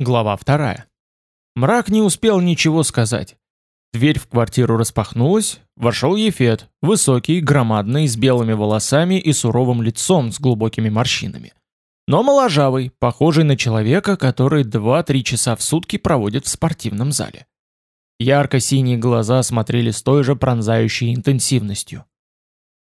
Глава вторая. Мрак не успел ничего сказать. Дверь в квартиру распахнулась, вошел Ефет, высокий, громадный, с белыми волосами и суровым лицом с глубокими морщинами. Но моложавый, похожий на человека, который 2-3 часа в сутки проводит в спортивном зале. Ярко-синие глаза смотрели с той же пронзающей интенсивностью.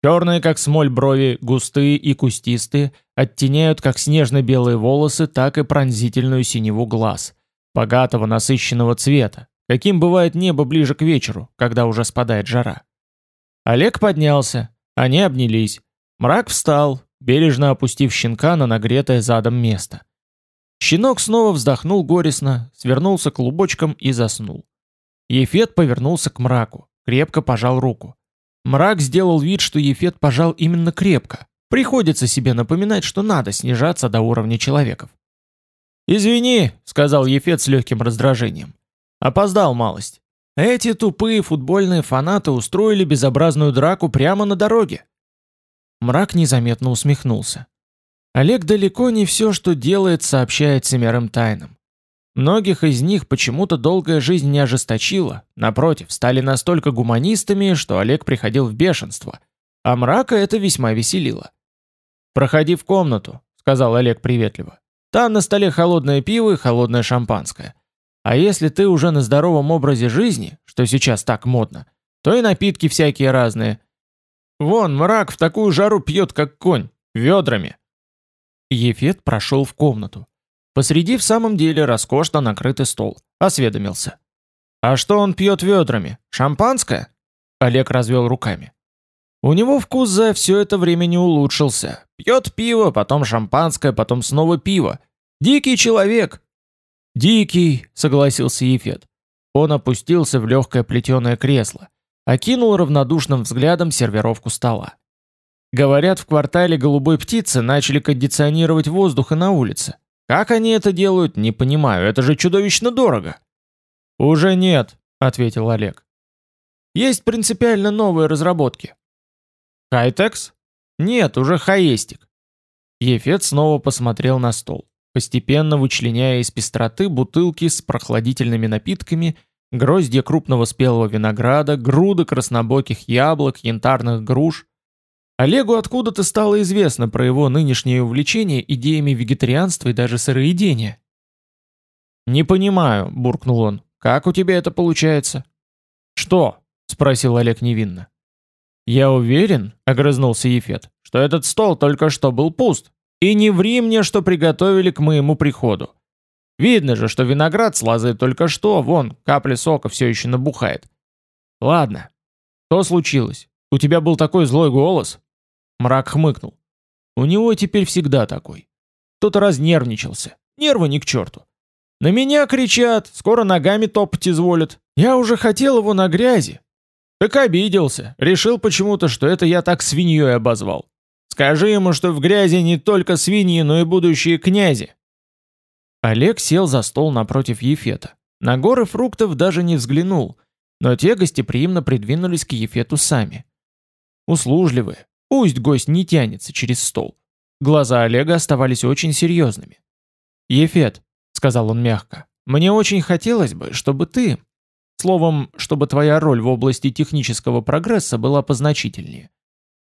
Черные, как смоль брови, густые и кустистые, оттеняют как снежно-белые волосы, так и пронзительную синеву глаз, богатого насыщенного цвета, каким бывает небо ближе к вечеру, когда уже спадает жара. Олег поднялся, они обнялись. Мрак встал, бережно опустив щенка на нагретое задом место. Щенок снова вздохнул горестно, свернулся клубочком и заснул. Ефет повернулся к мраку, крепко пожал руку. Мрак сделал вид, что Ефет пожал именно крепко. Приходится себе напоминать, что надо снижаться до уровня человеков. «Извини», — сказал Ефет с легким раздражением. «Опоздал малость. Эти тупые футбольные фанаты устроили безобразную драку прямо на дороге». Мрак незаметно усмехнулся. Олег далеко не все, что делает, сообщает семерым тайнам. Многих из них почему-то долгая жизнь не ожесточила, напротив, стали настолько гуманистами, что Олег приходил в бешенство, а мрака это весьма веселило. «Проходи в комнату», — сказал Олег приветливо. «Там на столе холодное пиво и холодное шампанское. А если ты уже на здоровом образе жизни, что сейчас так модно, то и напитки всякие разные. Вон, мрак в такую жару пьет, как конь, ведрами». Ефет прошел в комнату. Посреди в самом деле роскошно накрытый стол. Осведомился. «А что он пьет ведрами? Шампанское?» Олег развел руками. У него вкус за все это время не улучшился. Пьет пиво, потом шампанское, потом снова пиво. Дикий человек. Дикий, согласился Ефет. Он опустился в легкое плетеное кресло, окинул равнодушным взглядом сервировку стола. Говорят, в квартале голубой птицы начали кондиционировать воздух и на улице. Как они это делают, не понимаю, это же чудовищно дорого. Уже нет, ответил Олег. Есть принципиально новые разработки. Хайтекс? Нет, уже хаестик. Ефет снова посмотрел на стол, постепенно вычленяя из пестроты бутылки с прохладительными напитками, гроздья крупного спелого винограда, груды краснобоких яблок, янтарных груш, Олегу откуда-то стало известно про его нынешнее увлечение идеями вегетарианства и даже сыроедения. «Не понимаю», — буркнул он, — «как у тебя это получается?» «Что?» — спросил Олег невинно. «Я уверен», — огрызнулся Ефет, — «что этот стол только что был пуст, и не ври мне, что приготовили к моему приходу. Видно же, что виноград с лозы только что, вон, капля сока все еще набухает. Ладно, что случилось? У тебя был такой злой голос?» Мрак хмыкнул. У него теперь всегда такой. Кто-то разнервничался. Нервы ни к черту. На меня кричат, скоро ногами топать изволят. Я уже хотел его на грязи. Так обиделся. Решил почему-то, что это я так свиньей обозвал. Скажи ему, что в грязи не только свиньи, но и будущие князи. Олег сел за стол напротив Ефета. На горы фруктов даже не взглянул, но те гостеприимно придвинулись к Ефету сами. Услужливые, Пусть гость не тянется через стол. Глаза Олега оставались очень серьезными. «Ефет», — сказал он мягко, — «мне очень хотелось бы, чтобы ты... Словом, чтобы твоя роль в области технического прогресса была позначительнее.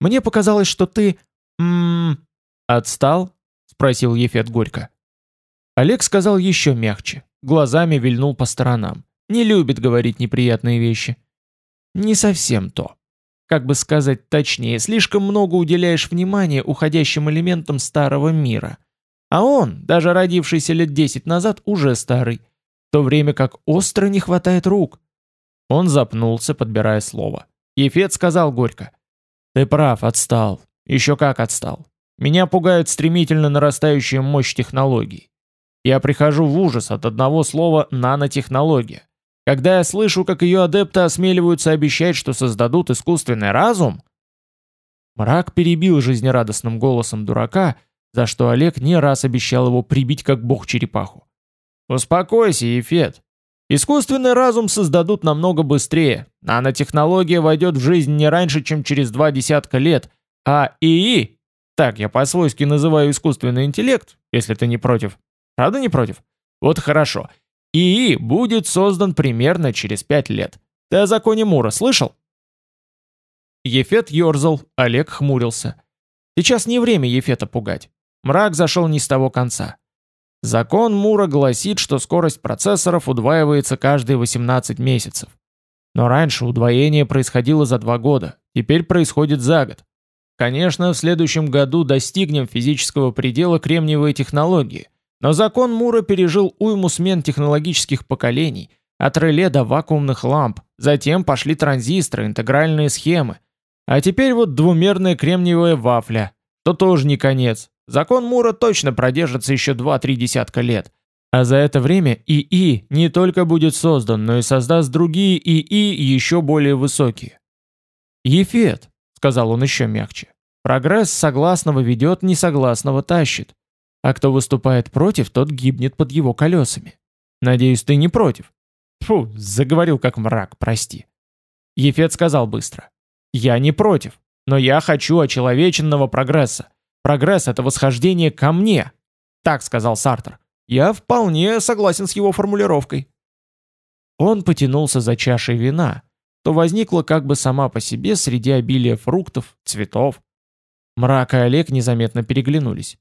Мне показалось, что ты... Ммм... Отстал?» — спросил Ефет горько. Олег сказал еще мягче, глазами вильнул по сторонам. Не любит говорить неприятные вещи. «Не совсем то», как бы сказать точнее, слишком много уделяешь внимания уходящим элементам старого мира. А он, даже родившийся лет десять назад, уже старый, в то время как остро не хватает рук. Он запнулся, подбирая слово. Ефет сказал горько. «Ты прав, отстал. Еще как отстал. Меня пугает стремительно нарастающая мощь технологий. Я прихожу в ужас от одного слова «нанотехнология». Когда я слышу, как ее адепты осмеливаются обещать, что создадут искусственный разум... Мрак перебил жизнерадостным голосом дурака, за что Олег не раз обещал его прибить как бог черепаху. «Успокойся, Ефет. Искусственный разум создадут намного быстрее. Нанотехнология войдет в жизнь не раньше, чем через два десятка лет, а ИИ, так я по-свойски называю искусственный интеллект, если ты не против. Правда не против? Вот хорошо. ИИ будет создан примерно через пять лет. Ты о законе Мура слышал? Ефет ерзал, Олег хмурился. Сейчас не время Ефета пугать. Мрак зашел не с того конца. Закон Мура гласит, что скорость процессоров удваивается каждые 18 месяцев. Но раньше удвоение происходило за два года, теперь происходит за год. Конечно, в следующем году достигнем физического предела кремниевой технологии, но закон Мура пережил уйму смен технологических поколений, от реле до вакуумных ламп, затем пошли транзисторы, интегральные схемы, а теперь вот двумерная кремниевая вафля, то тоже не конец. Закон Мура точно продержится еще 2-3 десятка лет. А за это время ИИ не только будет создан, но и создаст другие ИИ еще более высокие. «Ефет», — сказал он еще мягче, — «прогресс согласного ведет, несогласного тащит. А кто выступает против, тот гибнет под его колесами. Надеюсь, ты не против?» Фу, заговорил как мрак, прости. Ефет сказал быстро. «Я не против, но я хочу очеловеченного прогресса. Прогресс — это восхождение ко мне. Так сказал Сартер. Я вполне согласен с его формулировкой. Он потянулся за чашей вина, то возникла как бы сама по себе среди обилия фруктов, цветов. Мрак и Олег незаметно переглянулись.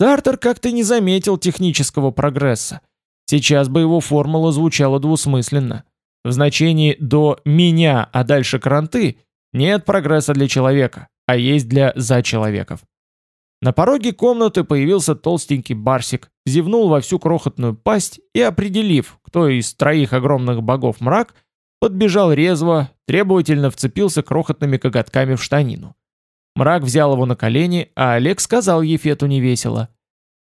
Сартер как-то не заметил технического прогресса. Сейчас бы его формула звучала двусмысленно. В значении «до меня», а дальше кранты нет прогресса для человека, а есть для зачеловеков. На пороге комнаты появился толстенький барсик, зевнул во всю крохотную пасть и, определив, кто из троих огромных богов мрак, подбежал резво, требовательно вцепился крохотными коготками в штанину. Мрак взял его на колени, а Олег сказал Ефету невесело.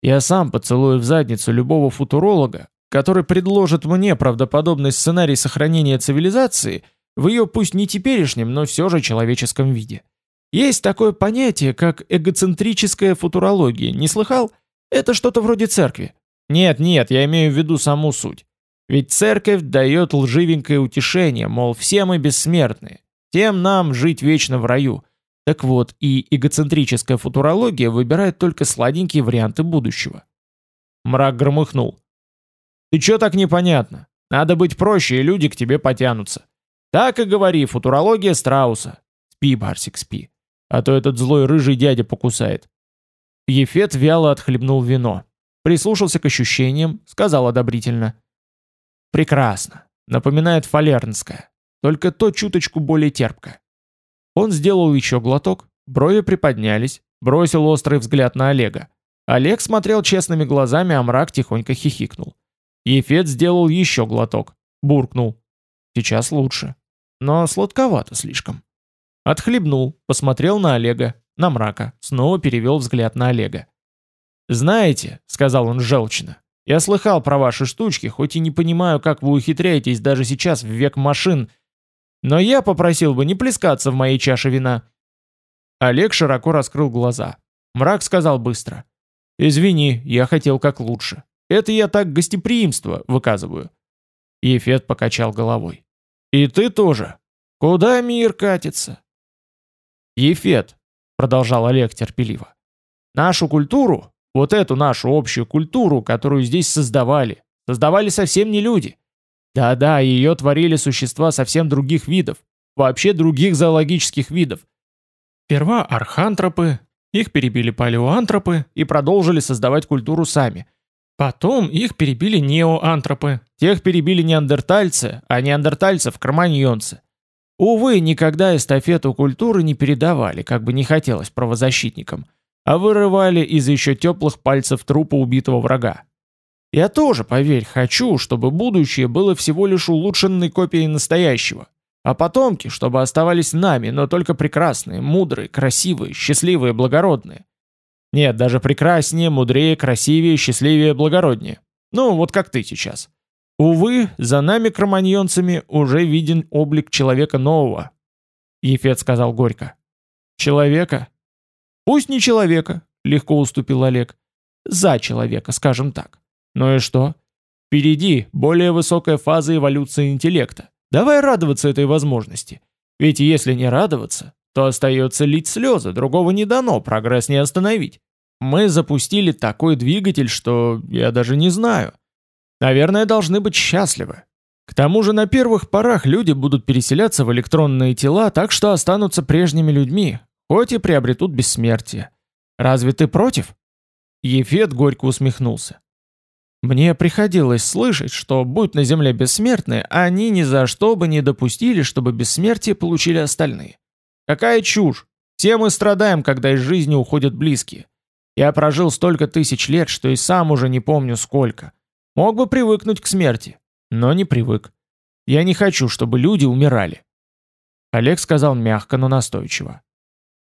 «Я сам поцелую в задницу любого футуролога, который предложит мне правдоподобный сценарий сохранения цивилизации в ее пусть не теперешнем, но все же человеческом виде. Есть такое понятие, как эгоцентрическая футурология. Не слыхал? Это что-то вроде церкви. Нет, нет, я имею в виду саму суть. Ведь церковь дает лживенькое утешение, мол, все мы бессмертные. Тем нам жить вечно в раю. Так вот, и эгоцентрическая футурология выбирает только сладенькие варианты будущего. Мрак громыхнул. Ты чё так непонятно? Надо быть проще, и люди к тебе потянутся. Так и говори, футурология Страуса. Спи, Барсик, спи а то этот злой рыжий дядя покусает. Ефет вяло отхлебнул вино, прислушался к ощущениям, сказал одобрительно. «Прекрасно. Напоминает фалернское, только то чуточку более терпкое». Он сделал еще глоток, брови приподнялись, бросил острый взгляд на Олега. Олег смотрел честными глазами, а мрак тихонько хихикнул. Ефет сделал еще глоток, буркнул. «Сейчас лучше. Но сладковато слишком». Отхлебнул, посмотрел на Олега, на мрака, снова перевел взгляд на Олега. «Знаете», — сказал он желчно, — «я слыхал про ваши штучки, хоть и не понимаю, как вы ухитряетесь даже сейчас в век машин, но я попросил бы не плескаться в моей чаше вина». Олег широко раскрыл глаза. Мрак сказал быстро. «Извини, я хотел как лучше. Это я так гостеприимство выказываю». Ефет покачал головой. «И ты тоже. Куда мир катится? Ефет, продолжал Олег терпеливо. Нашу культуру, вот эту нашу общую культуру, которую здесь создавали, создавали совсем не люди. Да-да, ее творили существа совсем других видов, вообще других зоологических видов. Сперва архантропы, их перебили палеоантропы и продолжили создавать культуру сами. Потом их перебили неоантропы, тех перебили неандертальцы, а неандертальцев кроманьонцы. Увы, никогда эстафету культуры не передавали, как бы не хотелось правозащитникам, а вырывали из еще теплых пальцев трупа убитого врага. Я тоже, поверь, хочу, чтобы будущее было всего лишь улучшенной копией настоящего, а потомки, чтобы оставались нами, но только прекрасные, мудрые, красивые, счастливые, благородные. Нет, даже прекраснее, мудрее, красивее, счастливее, благороднее. Ну, вот как ты сейчас. Увы, за нами, кроманьонцами, уже виден облик человека нового. Ефет сказал горько. Человека? Пусть не человека, легко уступил Олег. За человека, скажем так. Ну и что? Впереди более высокая фаза эволюции интеллекта. Давай радоваться этой возможности. Ведь если не радоваться, то остается лить слезы, другого не дано, прогресс не остановить. Мы запустили такой двигатель, что я даже не знаю. Наверное, должны быть счастливы. К тому же на первых порах люди будут переселяться в электронные тела, так что останутся прежними людьми, хоть и приобретут бессмертие. Разве ты против? Ефет горько усмехнулся. Мне приходилось слышать, что, будь на Земле бессмертные, они ни за что бы не допустили, чтобы бессмертие получили остальные. Какая чушь! Все мы страдаем, когда из жизни уходят близкие. Я прожил столько тысяч лет, что и сам уже не помню сколько. Мог бы привыкнуть к смерти, но не привык. Я не хочу, чтобы люди умирали. Олег сказал мягко, но настойчиво.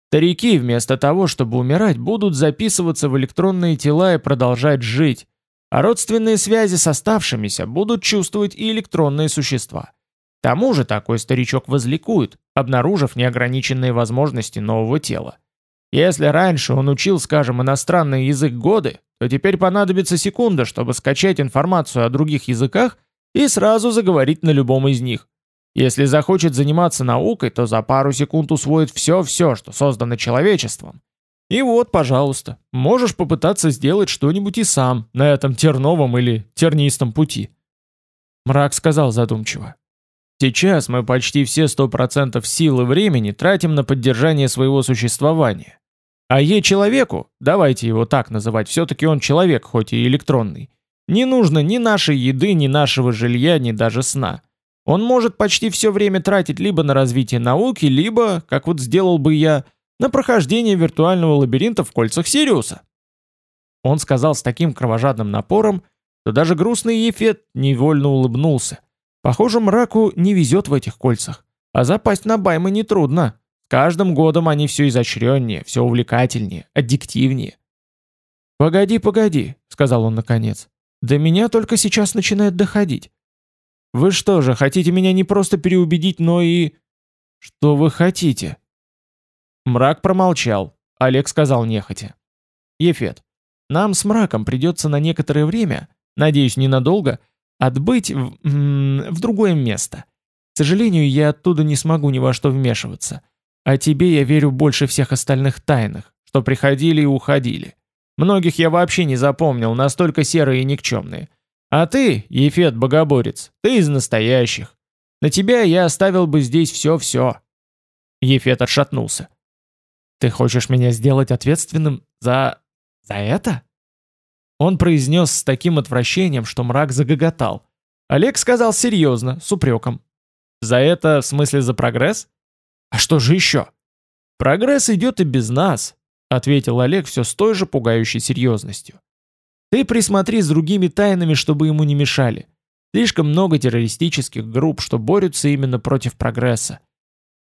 Старики вместо того, чтобы умирать, будут записываться в электронные тела и продолжать жить, а родственные связи с оставшимися будут чувствовать и электронные существа. К тому же такой старичок возликует, обнаружив неограниченные возможности нового тела. Если раньше он учил, скажем, иностранный язык годы, то теперь понадобится секунда, чтобы скачать информацию о других языках и сразу заговорить на любом из них. Если захочет заниматься наукой, то за пару секунд усвоит все-все, что создано человечеством. И вот, пожалуйста, можешь попытаться сделать что-нибудь и сам на этом терновом или тернистом пути. Мрак сказал задумчиво. Сейчас мы почти все 100% сил и времени тратим на поддержание своего существования. А Е-человеку, давайте его так называть, все-таки он человек, хоть и электронный, не нужно ни нашей еды, ни нашего жилья, ни даже сна. Он может почти все время тратить либо на развитие науки, либо, как вот сделал бы я, на прохождение виртуального лабиринта в кольцах Сириуса. Он сказал с таким кровожадным напором, что даже грустный Ефет невольно улыбнулся. Похоже, мраку не везет в этих кольцах, а запасть на баймы нетрудно. С каждым годом они все изощреннее, все увлекательнее, аддиктивнее. «Погоди, погоди», — сказал он наконец. «До меня только сейчас начинает доходить. Вы что же, хотите меня не просто переубедить, но и...» «Что вы хотите?» Мрак промолчал. Олег сказал нехотя. «Ефет, нам с мраком придется на некоторое время, надеюсь, ненадолго, отбыть в, в другое место. К сожалению, я оттуда не смогу ни во что вмешиваться. А тебе я верю больше всех остальных тайных, что приходили и уходили. Многих я вообще не запомнил, настолько серые и никчемные. А ты, Ефет Богоборец, ты из настоящих. На тебя я оставил бы здесь все-все. Ефет отшатнулся. Ты хочешь меня сделать ответственным за... за это? Он произнес с таким отвращением, что мрак загоготал. Олег сказал серьезно, с упреком. «За это, в смысле за прогресс? А что же еще?» «Прогресс идет и без нас», — ответил Олег все с той же пугающей серьезностью. «Ты присмотри с другими тайнами, чтобы ему не мешали. Слишком много террористических групп, что борются именно против прогресса.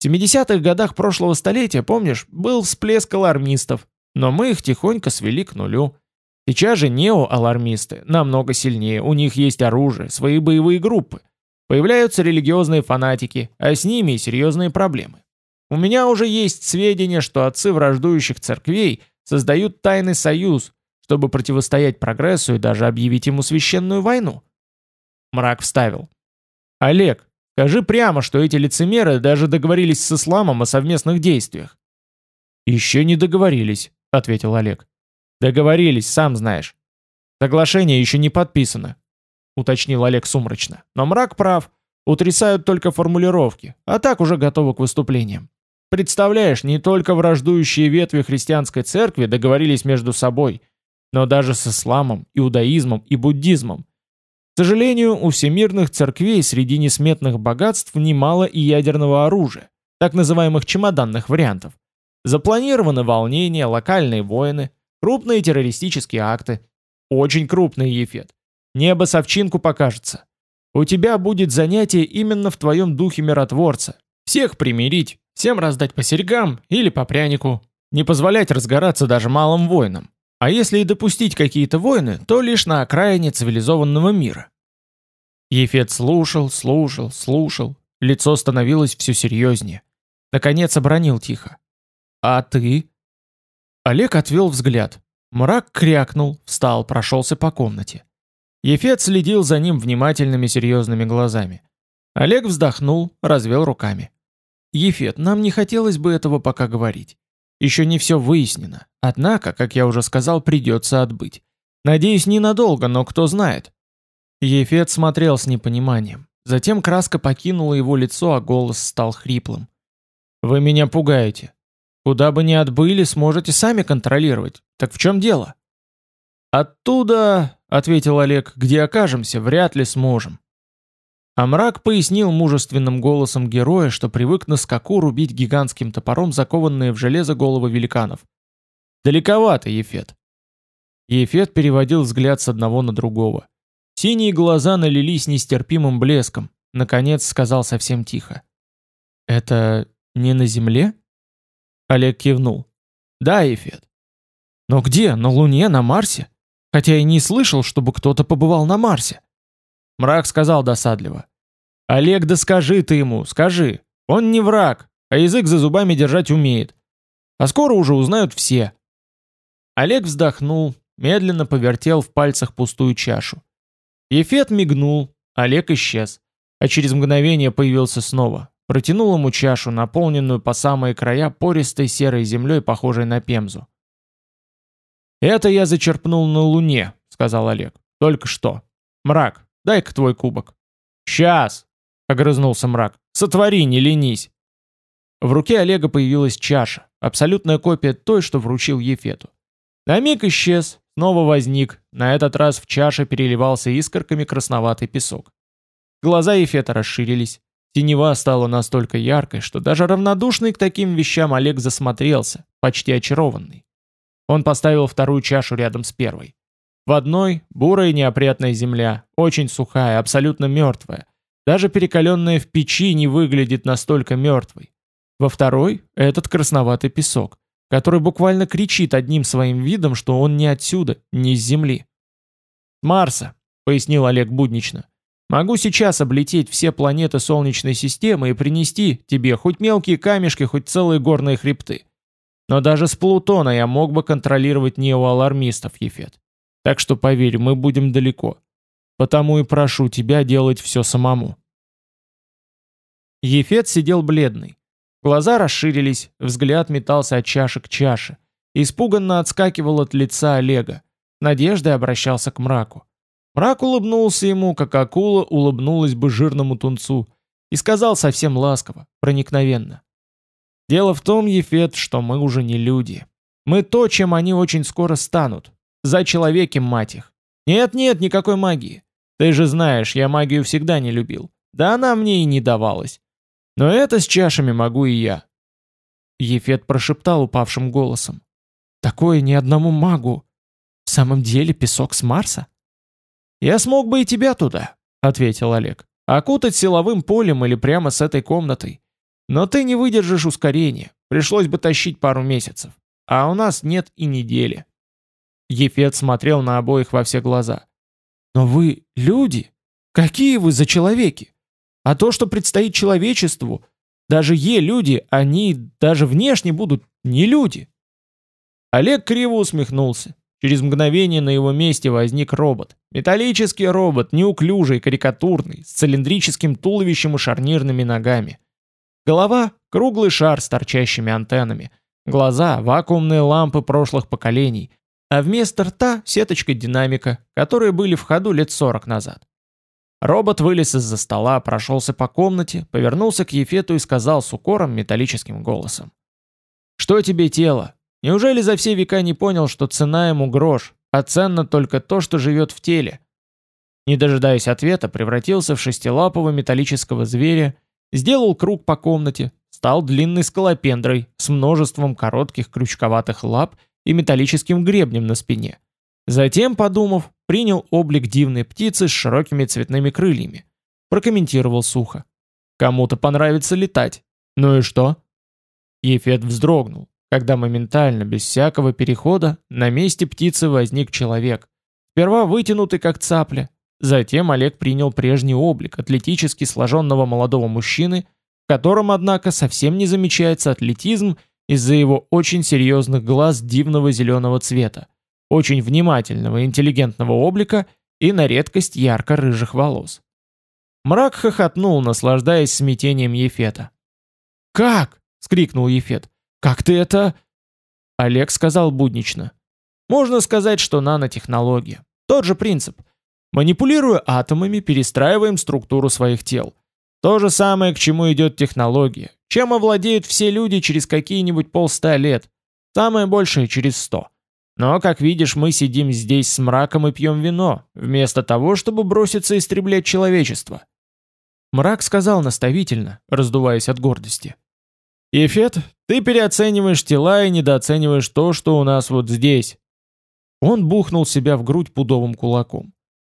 В 70-х годах прошлого столетия, помнишь, был всплеск алармистов, но мы их тихонько свели к нулю. Сейчас же неоалармисты намного сильнее, у них есть оружие, свои боевые группы. Появляются религиозные фанатики, а с ними и серьезные проблемы. У меня уже есть сведения, что отцы враждующих церквей создают тайный союз, чтобы противостоять прогрессу и даже объявить ему священную войну. Мрак вставил. Олег, скажи прямо, что эти лицемеры даже договорились с исламом о совместных действиях. Еще не договорились, ответил Олег. Договорились, сам знаешь. Соглашение еще не подписано, уточнил Олег сумрачно. Но мрак прав. Утрясают только формулировки, а так уже готовы к выступлениям. Представляешь, не только враждующие ветви христианской церкви договорились между собой, но даже с исламом, иудаизмом и буддизмом. К сожалению, у всемирных церквей среди несметных богатств немало и ядерного оружия, так называемых чемоданных вариантов. Запланированы волнения, локальные войны – Крупные террористические акты. Очень крупный Ефет. Небо совчинку покажется. У тебя будет занятие именно в твоем духе миротворца. Всех примирить, всем раздать по серьгам или по прянику. Не позволять разгораться даже малым воинам. А если и допустить какие-то войны, то лишь на окраине цивилизованного мира. Ефет слушал, слушал, слушал. Лицо становилось все серьезнее. Наконец обронил тихо. «А ты?» Олег отвел взгляд. Мрак крякнул, встал, прошелся по комнате. Ефет следил за ним внимательными серьезными глазами. Олег вздохнул, развел руками. «Ефет, нам не хотелось бы этого пока говорить. Еще не все выяснено. Однако, как я уже сказал, придется отбыть. Надеюсь, ненадолго, но кто знает». Ефет смотрел с непониманием. Затем краска покинула его лицо, а голос стал хриплым. «Вы меня пугаете. Куда бы ни отбыли, сможете сами контролировать. Так в чем дело?» «Оттуда, — ответил Олег, — где окажемся, вряд ли сможем. А мрак пояснил мужественным голосом героя, что привык на скаку рубить гигантским топором закованные в железо головы великанов. «Далековато, Ефет». Ефет переводил взгляд с одного на другого. Синие глаза налились нестерпимым блеском. Наконец сказал совсем тихо. «Это не на Земле?» Олег кивнул. «Да, Ефет». «Но где? На Луне? На Марсе? Хотя я не слышал, чтобы кто-то побывал на Марсе». Мрак сказал досадливо. «Олег, да скажи ты ему, скажи. Он не враг, а язык за зубами держать умеет. А скоро уже узнают все». Олег вздохнул, медленно повертел в пальцах пустую чашу. Ефет мигнул, Олег исчез, а через мгновение появился снова. Протянул ему чашу, наполненную по самые края пористой серой землей, похожей на пемзу. «Это я зачерпнул на Луне», — сказал Олег. «Только что. Мрак, Дай-ка твой кубок». «Сейчас!» — огрызнулся мрак. «Сотвори, не ленись!» В руке Олега появилась чаша, абсолютная копия той, что вручил Ефету. На миг исчез, снова возник, на этот раз в чаше переливался искорками красноватый песок. Глаза Ефета расширились, Тенева стала настолько яркой, что даже равнодушный к таким вещам Олег засмотрелся, почти очарованный. Он поставил вторую чашу рядом с первой. В одной – бурая неопрятная земля, очень сухая, абсолютно мертвая. Даже перекаленная в печи не выглядит настолько мертвой. Во второй – этот красноватый песок, который буквально кричит одним своим видом, что он не отсюда, не с земли. «Марса», — пояснил Олег буднично. «Могу сейчас облететь все планеты Солнечной системы и принести тебе хоть мелкие камешки, хоть целые горные хребты. Но даже с Плутона я мог бы контролировать неоалармистов, Ефет. Так что поверь, мы будем далеко. Потому и прошу тебя делать все самому. Ефет сидел бледный. Глаза расширились, взгляд метался от чаши к чаше. Испуганно отскакивал от лица Олега. Надеждой обращался к мраку. Мрак улыбнулся ему, как акула улыбнулась бы жирному тунцу, и сказал совсем ласково, проникновенно. «Дело в том, Ефет, что мы уже не люди. Мы то, чем они очень скоро станут, за человеки, мать их. Нет-нет, никакой магии. Ты же знаешь, я магию всегда не любил. Да она мне и не давалась. Но это с чашами могу и я. Ефет прошептал упавшим голосом. Такое ни одному магу. В самом деле песок с Марса? Я смог бы и тебя туда, ответил Олег. Окутать силовым полем или прямо с этой комнатой. Но ты не выдержишь ускорения. Пришлось бы тащить пару месяцев. А у нас нет и недели. Ефет смотрел на обоих во все глаза. «Но вы люди? Какие вы за человеки? А то, что предстоит человечеству, даже Е-люди, они даже внешне будут не люди». Олег криво усмехнулся. Через мгновение на его месте возник робот. Металлический робот, неуклюжий, карикатурный, с цилиндрическим туловищем и шарнирными ногами. Голова — круглый шар с торчащими антеннами. Глаза — вакуумные лампы прошлых поколений, а вместо рта сеточка динамика, которые были в ходу лет 40 назад. Робот вылез из-за стола, прошелся по комнате, повернулся к Ефету и сказал с укором металлическим голосом. «Что тебе тело? Неужели за все века не понял, что цена ему грош, а ценно только то, что живет в теле?» Не дожидаясь ответа, превратился в шестилапого металлического зверя, сделал круг по комнате, стал длинной скалопендрой с множеством коротких крючковатых лап и металлическим гребнем на спине. Затем, подумав, принял облик дивной птицы с широкими цветными крыльями. Прокомментировал сухо. Кому-то понравится летать. Ну и что? Ефет вздрогнул, когда моментально, без всякого перехода, на месте птицы возник человек. Сперва вытянутый как цапля. Затем Олег принял прежний облик атлетически сложенного молодого мужчины, в котором, однако, совсем не замечается атлетизм из-за его очень серьезных глаз дивного зеленого цвета, очень внимательного интеллигентного облика и на редкость ярко-рыжих волос. Мрак хохотнул, наслаждаясь смятением Ефета. «Как?» — скрикнул Ефет. «Как ты это...» Олег сказал буднично. «Можно сказать, что нанотехнология. Тот же принцип. Манипулируя атомами, перестраиваем структуру своих тел. То же самое, к чему идет технология. Чем овладеют все люди через какие-нибудь полста лет. Самое большее через сто. Но, как видишь, мы сидим здесь с мраком и пьем вино, вместо того, чтобы броситься истреблять человечество. Мрак сказал наставительно, раздуваясь от гордости. «Ефет, ты переоцениваешь тела и недооцениваешь то, что у нас вот здесь». Он бухнул себя в грудь пудовым кулаком.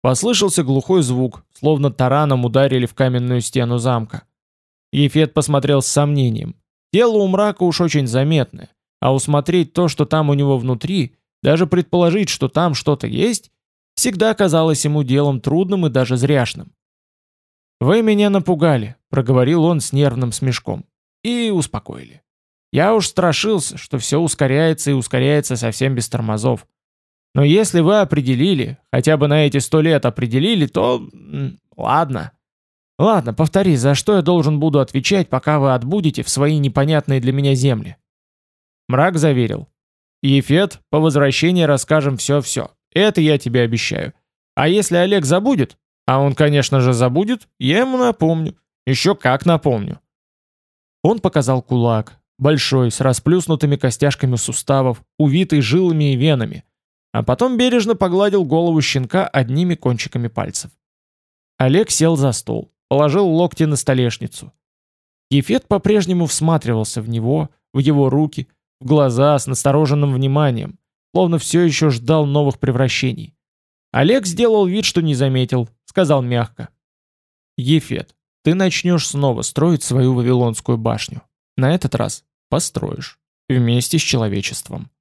Послышался глухой звук, словно тараном ударили в каменную стену замка. Ефет посмотрел с сомнением. Тело у мрака уж очень заметное, а усмотреть то, что там у него внутри, даже предположить, что там что-то есть, всегда казалось ему делом трудным и даже зряшным. «Вы меня напугали», — проговорил он с нервным смешком. И успокоили. «Я уж страшился, что все ускоряется и ускоряется совсем без тормозов. Но если вы определили, хотя бы на эти сто лет определили, то... Ладно. Ладно, повтори, за что я должен буду отвечать, пока вы отбудете в свои непонятные для меня земли?» Мрак заверил. Ефет, по возвращении расскажем все-все. Это я тебе обещаю. А если Олег забудет, а он, конечно же, забудет, я ему напомню. Еще как напомню. Он показал кулак, большой, с расплюснутыми костяшками суставов, увитый жилами и венами, а потом бережно погладил голову щенка одними кончиками пальцев. Олег сел за стол, положил локти на столешницу. Ефет по-прежнему всматривался в него, в его руки, в глаза с настороженным вниманием, словно все еще ждал новых превращений. Олег сделал вид, что не заметил, сказал мягко. «Ефет, ты начнешь снова строить свою Вавилонскую башню. На этот раз построишь. Вместе с человечеством.